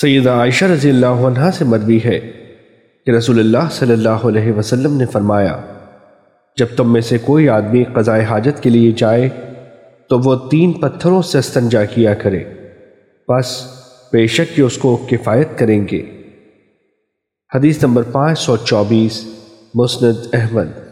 سیدہ عائشہ رضی اللہ عنہ سے مدوی ہے کہ رسول اللہ صلی اللہ علیہ وسلم نے فرمایا، جب تم میں سے کوئی آدمی قضاء حاجت کے لیے جائے، تو وہ تین پتھروں سے استنجا کیا کرے۔ بس بے شک کہ اس کو کفایت کریں گے۔ حدیث نمبر پانچ سو چوبیس، مسند احمد۔